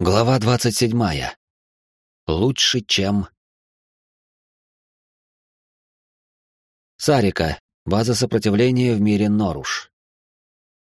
Глава 27. Лучше, чем... Сарика. База сопротивления в мире Норуш.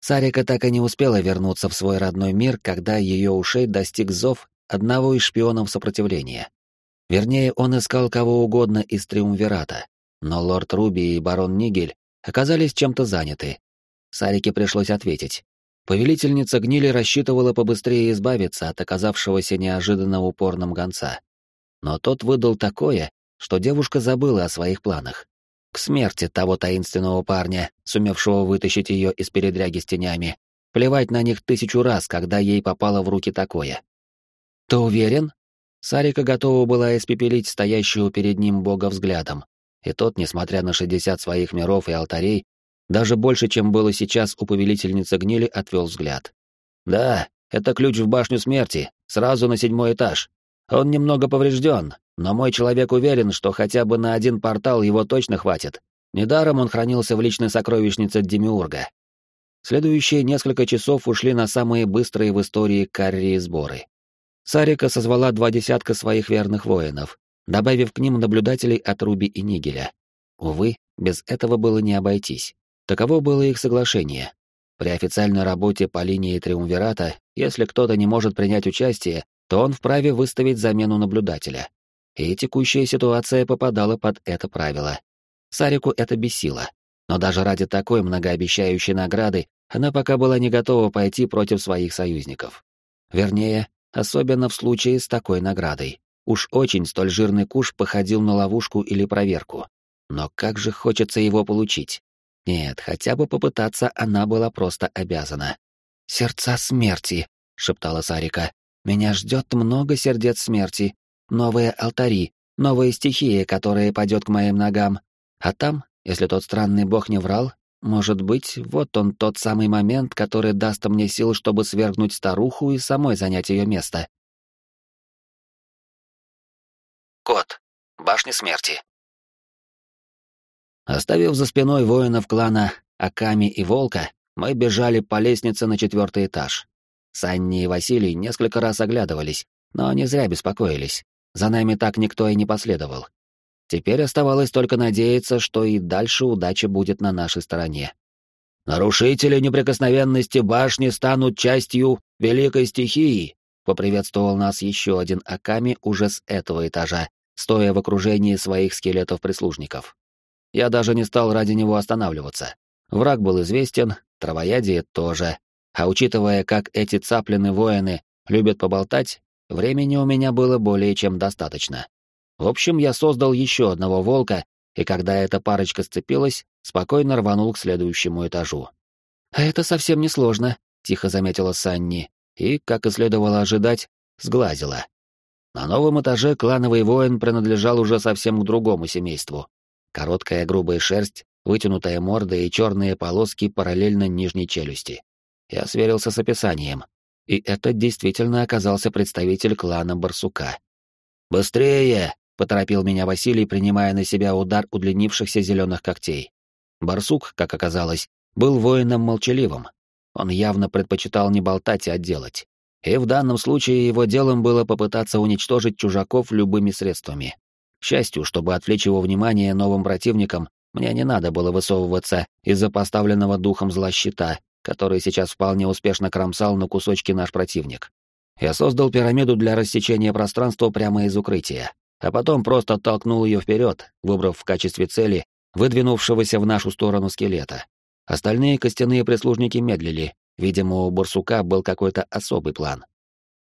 Сарика так и не успела вернуться в свой родной мир, когда ее ушей достиг зов одного из шпионов сопротивления. Вернее, он искал кого угодно из Триумвирата, но лорд Руби и барон Нигель оказались чем-то заняты. Сарике пришлось ответить. Повелительница гнили рассчитывала побыстрее избавиться от оказавшегося неожиданно упорным гонца. Но тот выдал такое, что девушка забыла о своих планах. К смерти того таинственного парня, сумевшего вытащить ее из передряги с тенями. Плевать на них тысячу раз, когда ей попало в руки такое. «Ты уверен?» Сарика готова была испепелить стоящего перед ним бога взглядом. И тот, несмотря на шестьдесят своих миров и алтарей, даже больше, чем было сейчас у повелительницы гнили, отвел взгляд. «Да, это ключ в башню смерти, сразу на седьмой этаж. Он немного поврежден, но мой человек уверен, что хотя бы на один портал его точно хватит. Недаром он хранился в личной сокровищнице Демиурга. Следующие несколько часов ушли на самые быстрые в истории карри сборы. Сарика созвала два десятка своих верных воинов, добавив к ним наблюдателей от Руби и Нигеля. Увы, без этого было не обойтись. Таково было их соглашение. При официальной работе по линии Триумвирата, если кто-то не может принять участие, то он вправе выставить замену наблюдателя. И текущая ситуация попадала под это правило. Сарику это бесило. Но даже ради такой многообещающей награды она пока была не готова пойти против своих союзников. Вернее, особенно в случае с такой наградой. Уж очень столь жирный куш походил на ловушку или проверку. Но как же хочется его получить. Нет, хотя бы попытаться она была просто обязана. «Сердца смерти», — шептала Сарика. «Меня ждет много сердец смерти, новые алтари, новые стихии, которые падет к моим ногам. А там, если тот странный бог не врал, может быть, вот он тот самый момент, который даст мне сил, чтобы свергнуть старуху и самой занять ее место». Кот. Башня смерти. Оставив за спиной воинов клана Аками и Волка, мы бежали по лестнице на четвертый этаж. Санни и Василий несколько раз оглядывались, но не зря беспокоились. За нами так никто и не последовал. Теперь оставалось только надеяться, что и дальше удача будет на нашей стороне. «Нарушители неприкосновенности башни станут частью великой стихии», — поприветствовал нас еще один Аками уже с этого этажа, стоя в окружении своих скелетов-прислужников. Я даже не стал ради него останавливаться. Враг был известен, травоядие тоже. А учитывая, как эти цаплины-воины любят поболтать, времени у меня было более чем достаточно. В общем, я создал еще одного волка, и когда эта парочка сцепилась, спокойно рванул к следующему этажу. «А это совсем не сложно», — тихо заметила Санни, и, как и следовало ожидать, сглазила. На новом этаже клановый воин принадлежал уже совсем к другому семейству. Короткая грубая шерсть, вытянутая морда и черные полоски параллельно нижней челюсти. Я сверился с описанием. И это действительно оказался представитель клана Барсука. «Быстрее!» — поторопил меня Василий, принимая на себя удар удлинившихся зеленых когтей. Барсук, как оказалось, был воином молчаливым. Он явно предпочитал не болтать, а делать. И в данном случае его делом было попытаться уничтожить чужаков любыми средствами. К счастью, чтобы отвлечь его внимание новым противникам, мне не надо было высовываться из-за поставленного духом зла щита, который сейчас вполне успешно кромсал на кусочки наш противник. Я создал пирамиду для рассечения пространства прямо из укрытия, а потом просто оттолкнул ее вперед, выбрав в качестве цели выдвинувшегося в нашу сторону скелета. Остальные костяные прислужники медлили, видимо, у барсука был какой-то особый план.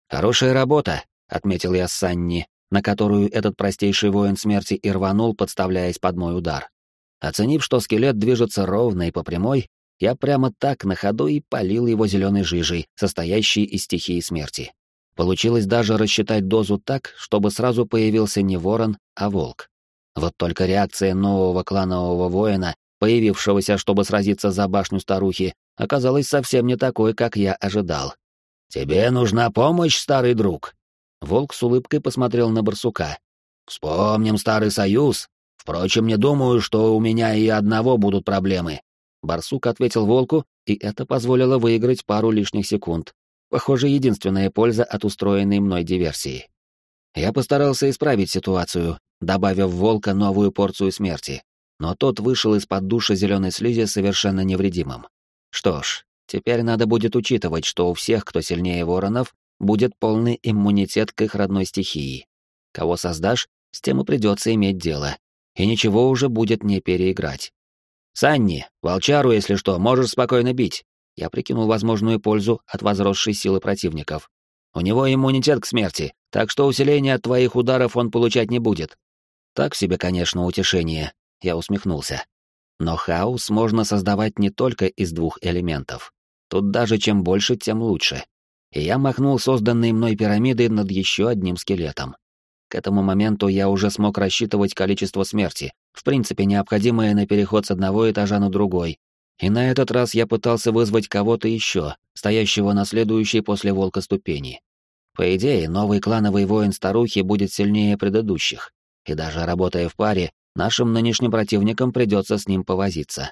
«Хорошая работа», — отметил я Санни, на которую этот простейший воин смерти и рванул, подставляясь под мой удар. Оценив, что скелет движется ровно и по прямой, я прямо так на ходу и полил его зеленой жижей, состоящей из стихии смерти. Получилось даже рассчитать дозу так, чтобы сразу появился не ворон, а волк. Вот только реакция нового кланового воина, появившегося, чтобы сразиться за башню старухи, оказалась совсем не такой, как я ожидал. «Тебе нужна помощь, старый друг?» Волк с улыбкой посмотрел на барсука. «Вспомним Старый Союз. Впрочем, не думаю, что у меня и одного будут проблемы». Барсук ответил волку, и это позволило выиграть пару лишних секунд. Похоже, единственная польза от устроенной мной диверсии. Я постарался исправить ситуацию, добавив волка новую порцию смерти, но тот вышел из-под душа зеленой слизи совершенно невредимым. Что ж, теперь надо будет учитывать, что у всех, кто сильнее воронов, будет полный иммунитет к их родной стихии. Кого создашь, с тем и придется иметь дело, и ничего уже будет не переиграть. «Санни, волчару, если что, можешь спокойно бить». Я прикинул возможную пользу от возросшей силы противников. У него иммунитет к смерти, так что усиления от твоих ударов он получать не будет. Так себе, конечно, утешение, я усмехнулся. Но хаос можно создавать не только из двух элементов. Тут даже чем больше, тем лучше. И я махнул созданной мной пирамидой над еще одним скелетом. К этому моменту я уже смог рассчитывать количество смерти, в принципе необходимое на переход с одного этажа на другой. И на этот раз я пытался вызвать кого-то еще, стоящего на следующей после волка ступени. По идее, новый клановый воин старухи будет сильнее предыдущих, и даже работая в паре, нашим нынешним противникам придется с ним повозиться.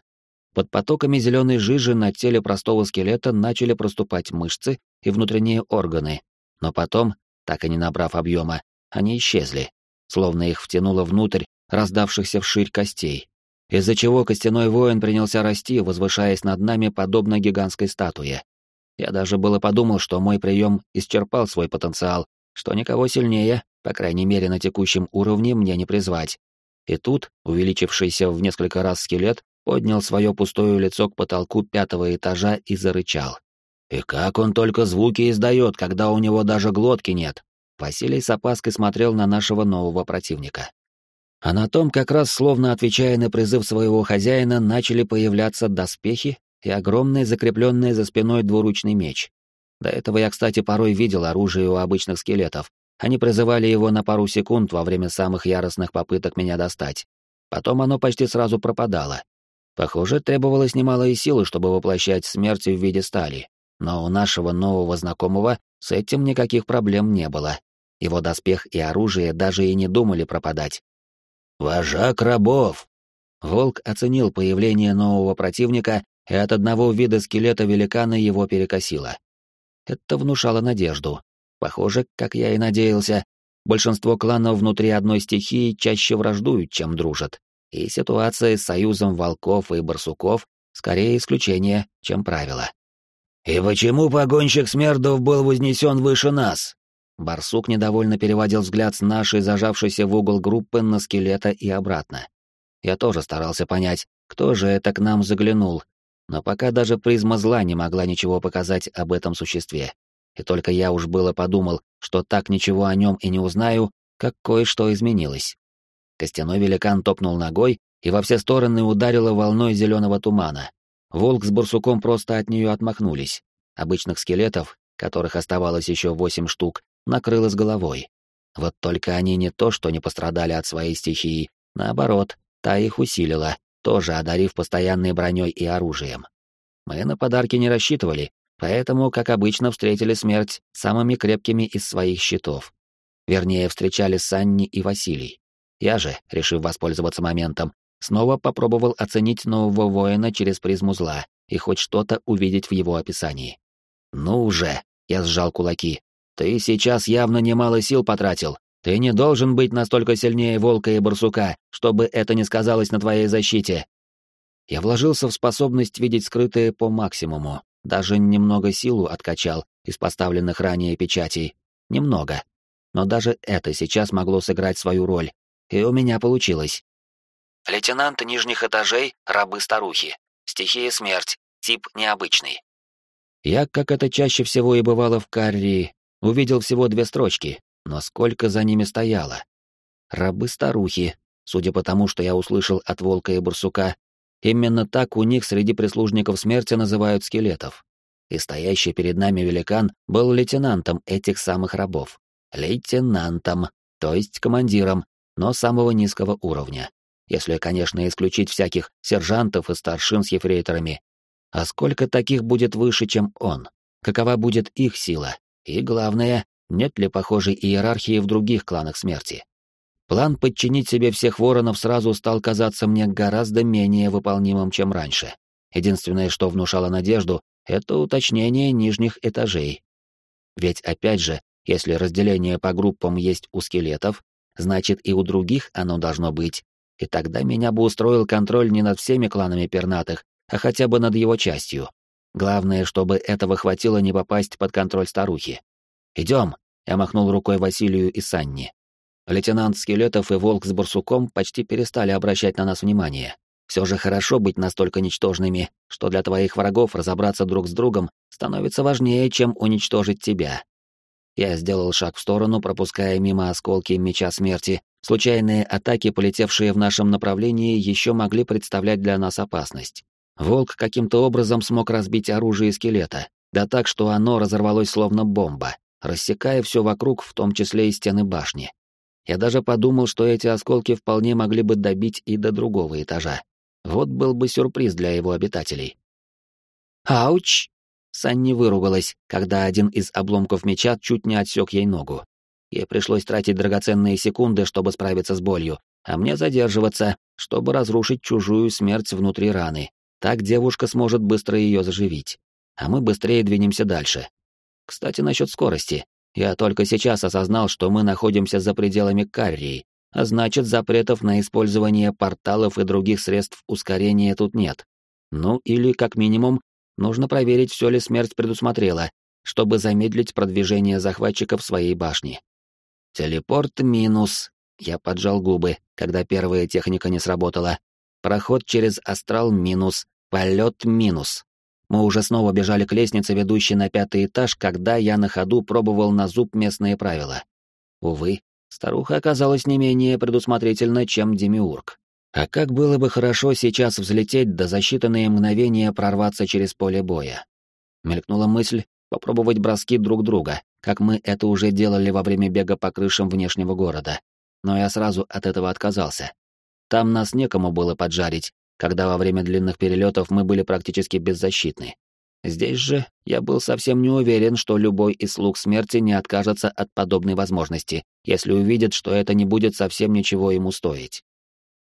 Под потоками зеленой жижи на теле простого скелета начали проступать мышцы и внутренние органы, но потом, так и не набрав объема, они исчезли, словно их втянуло внутрь раздавшихся вширь костей, из-за чего костяной воин принялся расти, возвышаясь над нами подобно гигантской статуе. Я даже было подумал, что мой прием исчерпал свой потенциал, что никого сильнее, по крайней мере на текущем уровне, мне не призвать. И тут, увеличившийся в несколько раз скелет, поднял свое пустое лицо к потолку пятого этажа и зарычал. И как он только звуки издает, когда у него даже глотки нет. Василий с опаской смотрел на нашего нового противника. А на том, как раз словно отвечая на призыв своего хозяина, начали появляться доспехи и огромный закрепленный за спиной двуручный меч. До этого я, кстати, порой видел оружие у обычных скелетов. Они призывали его на пару секунд во время самых яростных попыток меня достать. Потом оно почти сразу пропадало. Похоже, требовалось немалые силы, чтобы воплощать смерть в виде стали. Но у нашего нового знакомого с этим никаких проблем не было. Его доспех и оружие даже и не думали пропадать. «Вожак рабов!» Волк оценил появление нового противника и от одного вида скелета великана его перекосило. Это внушало надежду. Похоже, как я и надеялся, большинство кланов внутри одной стихии чаще враждуют, чем дружат, и ситуация с союзом волков и барсуков скорее исключение, чем правило. «И почему погонщик смердов был вознесен выше нас?» Барсук недовольно переводил взгляд с нашей зажавшейся в угол группы на скелета и обратно. Я тоже старался понять, кто же это к нам заглянул, но пока даже призма зла не могла ничего показать об этом существе. И только я уж было подумал, что так ничего о нем и не узнаю, как кое-что изменилось. Костяной великан топнул ногой и во все стороны ударило волной зеленого тумана. Волк с барсуком просто от нее отмахнулись. Обычных скелетов, которых оставалось еще восемь штук, накрыло с головой. Вот только они не то, что не пострадали от своей стихии, наоборот, та их усилила, тоже одарив постоянной броней и оружием. Мы на подарки не рассчитывали, поэтому, как обычно, встретили смерть самыми крепкими из своих щитов. Вернее, встречали Санни и Василий. Я же, решив воспользоваться моментом, снова попробовал оценить нового воина через призму зла и хоть что-то увидеть в его описании. «Ну уже!» — я сжал кулаки. «Ты сейчас явно немало сил потратил, ты не должен быть настолько сильнее волка и барсука, чтобы это не сказалось на твоей защите. Я вложился в способность видеть скрытые по максимуму, даже немного силу откачал из поставленных ранее печатей. Немного. Но даже это сейчас могло сыграть свою роль, и у меня получилось. Лейтенант нижних этажей, рабы-старухи. Стихия смерть, тип необычный. Я, как это чаще всего и бывало в Каррии, увидел всего две строчки, но сколько за ними стояло? Рабы-старухи, судя по тому, что я услышал от волка и барсука, именно так у них среди прислужников смерти называют скелетов. И стоящий перед нами великан был лейтенантом этих самых рабов. Лейтенантом, то есть командиром, но самого низкого уровня. Если, конечно, исключить всяких сержантов и старшин с ефрейторами. А сколько таких будет выше, чем он? Какова будет их сила? И главное, нет ли похожей иерархии в других кланах смерти. План подчинить себе всех воронов сразу стал казаться мне гораздо менее выполнимым, чем раньше. Единственное, что внушало надежду, это уточнение нижних этажей. Ведь опять же, если разделение по группам есть у скелетов, значит и у других оно должно быть. И тогда меня бы устроил контроль не над всеми кланами пернатых, а хотя бы над его частью. Главное, чтобы этого хватило не попасть под контроль старухи. «Идем!» — я махнул рукой Василию и Санни. Лейтенант Скелетов и Волк с Барсуком почти перестали обращать на нас внимание. Все же хорошо быть настолько ничтожными, что для твоих врагов разобраться друг с другом становится важнее, чем уничтожить тебя. Я сделал шаг в сторону, пропуская мимо осколки меча смерти. Случайные атаки, полетевшие в нашем направлении, еще могли представлять для нас опасность. Волк каким-то образом смог разбить оружие скелета, да так, что оно разорвалось словно бомба, рассекая все вокруг, в том числе и стены башни. Я даже подумал, что эти осколки вполне могли бы добить и до другого этажа. Вот был бы сюрприз для его обитателей. «Ауч!» Санни выругалась, когда один из обломков меча чуть не отсек ей ногу. Ей пришлось тратить драгоценные секунды, чтобы справиться с болью, а мне задерживаться, чтобы разрушить чужую смерть внутри раны. Так девушка сможет быстро ее заживить. А мы быстрее двинемся дальше. Кстати, насчет скорости. Я только сейчас осознал, что мы находимся за пределами Каррии, а значит, запретов на использование порталов и других средств ускорения тут нет. Ну или, как минимум, нужно проверить, все ли смерть предусмотрела, чтобы замедлить продвижение захватчиков своей башни. Телепорт минус. Я поджал губы, когда первая техника не сработала. Проход через астрал минус. Полет минус. Мы уже снова бежали к лестнице, ведущей на пятый этаж, когда я на ходу пробовал на зуб местные правила. Увы, старуха оказалась не менее предусмотрительна, чем Демиург. А как было бы хорошо сейчас взлететь да за мгновения прорваться через поле боя. Мелькнула мысль попробовать броски друг друга, как мы это уже делали во время бега по крышам внешнего города. Но я сразу от этого отказался. Там нас некому было поджарить, когда во время длинных перелетов мы были практически беззащитны. Здесь же я был совсем не уверен, что любой из слуг смерти не откажется от подобной возможности, если увидит, что это не будет совсем ничего ему стоить.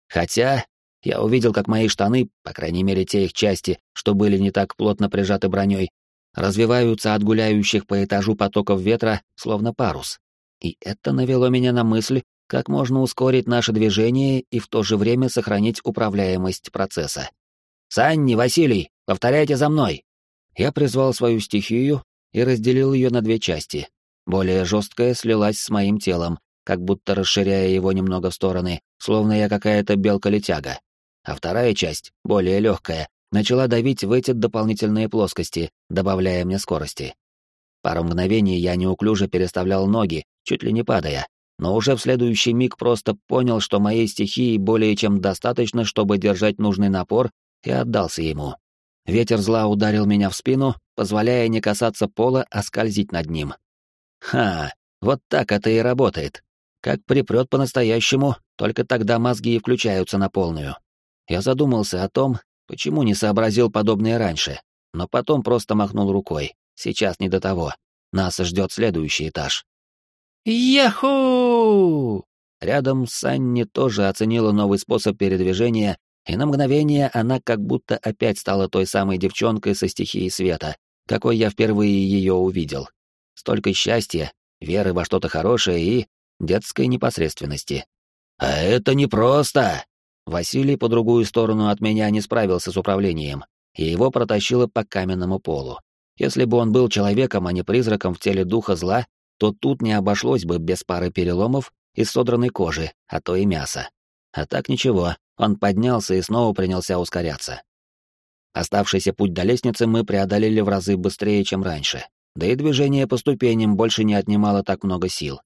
Хотя я увидел, как мои штаны, по крайней мере те их части, что были не так плотно прижаты броней, развиваются от гуляющих по этажу потоков ветра, словно парус. И это навело меня на мысль, как можно ускорить наше движение и в то же время сохранить управляемость процесса. «Санни, Василий, повторяйте за мной!» Я призвал свою стихию и разделил ее на две части. Более жесткая слилась с моим телом, как будто расширяя его немного в стороны, словно я какая-то белка-летяга. А вторая часть, более легкая, начала давить в эти дополнительные плоскости, добавляя мне скорости. Пару мгновений я неуклюже переставлял ноги, чуть ли не падая, но уже в следующий миг просто понял, что моей стихии более чем достаточно, чтобы держать нужный напор, и отдался ему. Ветер зла ударил меня в спину, позволяя не касаться пола, а скользить над ним. Ха, вот так это и работает. Как припрет по-настоящему, только тогда мозги и включаются на полную. Я задумался о том, почему не сообразил подобное раньше, но потом просто махнул рукой. Сейчас не до того. Нас ждет следующий этаж. «Яху!» Рядом Санни тоже оценила новый способ передвижения, и на мгновение она как будто опять стала той самой девчонкой со стихией света, какой я впервые ее увидел. Столько счастья, веры во что-то хорошее и детской непосредственности. «А это непросто!» Василий по другую сторону от меня не справился с управлением, и его протащило по каменному полу. Если бы он был человеком, а не призраком в теле духа зла, то тут не обошлось бы без пары переломов и содранной кожи, а то и мяса. А так ничего, он поднялся и снова принялся ускоряться. Оставшийся путь до лестницы мы преодолели в разы быстрее, чем раньше, да и движение по ступеням больше не отнимало так много сил.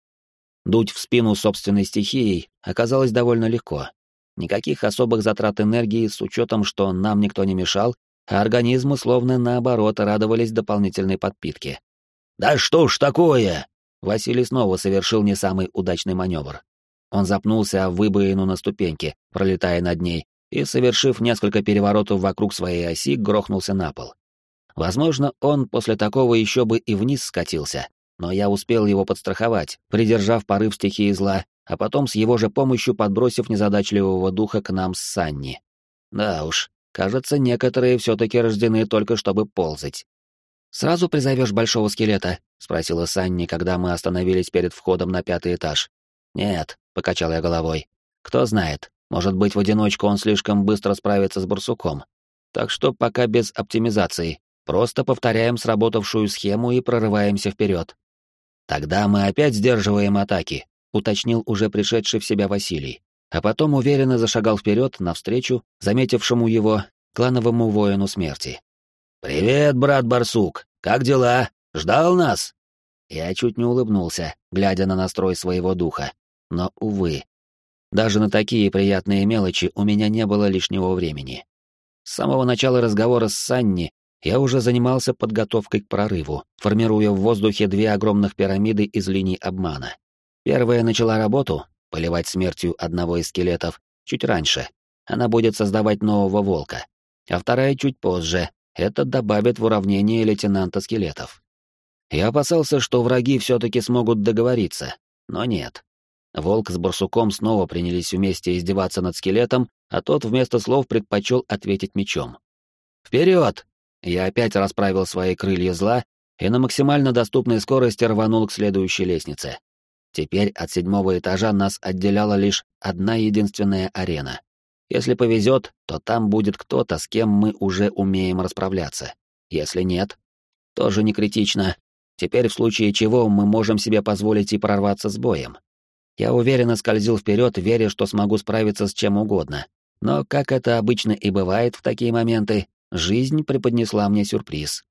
Дуть в спину собственной стихией оказалось довольно легко. Никаких особых затрат энергии с учетом, что нам никто не мешал, а организмы словно наоборот радовались дополнительной подпитке. «Да что ж такое?» Василий снова совершил не самый удачный маневр. Он запнулся о выбоину на ступеньке, пролетая над ней, и, совершив несколько переворотов вокруг своей оси, грохнулся на пол. Возможно, он после такого еще бы и вниз скатился, но я успел его подстраховать, придержав порыв стихии зла, а потом с его же помощью подбросив незадачливого духа к нам с Санни. Да уж, кажется, некоторые все-таки рождены только чтобы ползать. «Сразу призовешь большого скелета?» — спросила Санни, когда мы остановились перед входом на пятый этаж. «Нет», — покачал я головой. «Кто знает, может быть, в одиночку он слишком быстро справится с барсуком. Так что пока без оптимизации, просто повторяем сработавшую схему и прорываемся вперед. Тогда мы опять сдерживаем атаки, уточнил уже пришедший в себя Василий, а потом уверенно зашагал вперед навстречу заметившему его клановому воину смерти. «Привет, брат Барсук! Как дела? Ждал нас?» Я чуть не улыбнулся, глядя на настрой своего духа. Но, увы, даже на такие приятные мелочи у меня не было лишнего времени. С самого начала разговора с Санни я уже занимался подготовкой к прорыву, формируя в воздухе две огромных пирамиды из линий обмана. Первая начала работу, поливать смертью одного из скелетов, чуть раньше. Она будет создавать нового волка. А вторая чуть позже. Это добавит в уравнение лейтенанта скелетов. Я опасался, что враги все-таки смогут договориться, но нет. Волк с барсуком снова принялись вместе издеваться над скелетом, а тот вместо слов предпочел ответить мечом. «Вперед!» Я опять расправил свои крылья зла и на максимально доступной скорости рванул к следующей лестнице. Теперь от седьмого этажа нас отделяла лишь одна единственная арена. Если повезет, то там будет кто-то, с кем мы уже умеем расправляться. Если нет, тоже не критично. Теперь в случае чего мы можем себе позволить и прорваться с боем. Я уверенно скользил вперед, веря, что смогу справиться с чем угодно. Но, как это обычно и бывает в такие моменты, жизнь преподнесла мне сюрприз.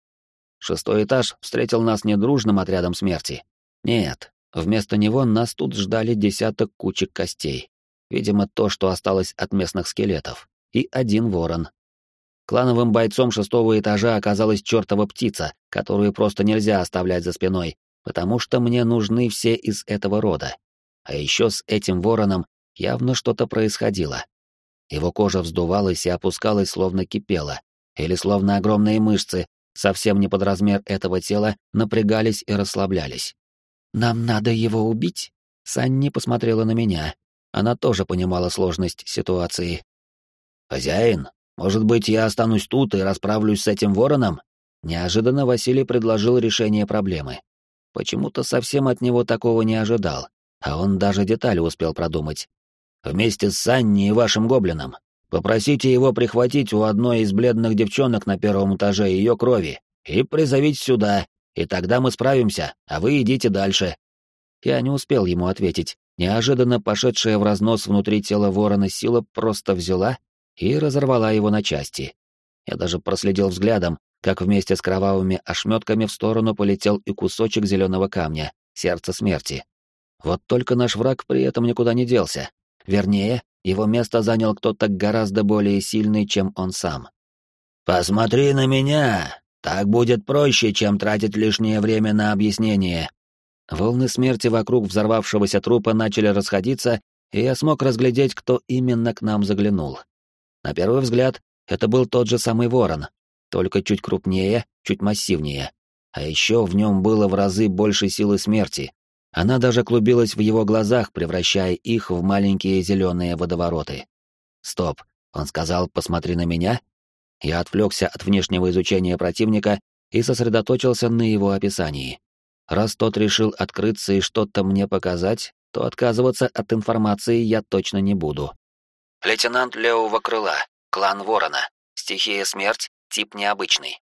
Шестой этаж встретил нас не дружным отрядом смерти. Нет, вместо него нас тут ждали десяток кучек костей. Видимо, то, что осталось от местных скелетов. И один ворон. Клановым бойцом шестого этажа оказалась чертова птица, которую просто нельзя оставлять за спиной, потому что мне нужны все из этого рода. А еще с этим вороном явно что-то происходило. Его кожа вздувалась и опускалась, словно кипела, или словно огромные мышцы, совсем не под размер этого тела, напрягались и расслаблялись. «Нам надо его убить?» Санни посмотрела на меня. Она тоже понимала сложность ситуации. «Хозяин, может быть, я останусь тут и расправлюсь с этим вороном?» Неожиданно Василий предложил решение проблемы. Почему-то совсем от него такого не ожидал а он даже детали успел продумать. Вместе с Санни и вашим гоблином. Попросите его прихватить у одной из бледных девчонок на первом этаже ее крови и призовите сюда, и тогда мы справимся, а вы идите дальше. Я не успел ему ответить. Неожиданно пошедшая в разнос внутри тела ворона сила просто взяла и разорвала его на части. Я даже проследил взглядом, как вместе с кровавыми ошметками в сторону полетел и кусочек зеленого камня, сердце смерти. Вот только наш враг при этом никуда не делся. Вернее, его место занял кто-то гораздо более сильный, чем он сам. «Посмотри на меня! Так будет проще, чем тратить лишнее время на объяснение». Волны смерти вокруг взорвавшегося трупа начали расходиться, и я смог разглядеть, кто именно к нам заглянул. На первый взгляд, это был тот же самый ворон, только чуть крупнее, чуть массивнее. А еще в нем было в разы больше силы смерти, она даже клубилась в его глазах, превращая их в маленькие зеленые водовороты. «Стоп!» — он сказал, «посмотри на меня». Я отвлекся от внешнего изучения противника и сосредоточился на его описании. Раз тот решил открыться и что-то мне показать, то отказываться от информации я точно не буду. Лейтенант левого крыла, клан Ворона, стихия смерть, тип необычный.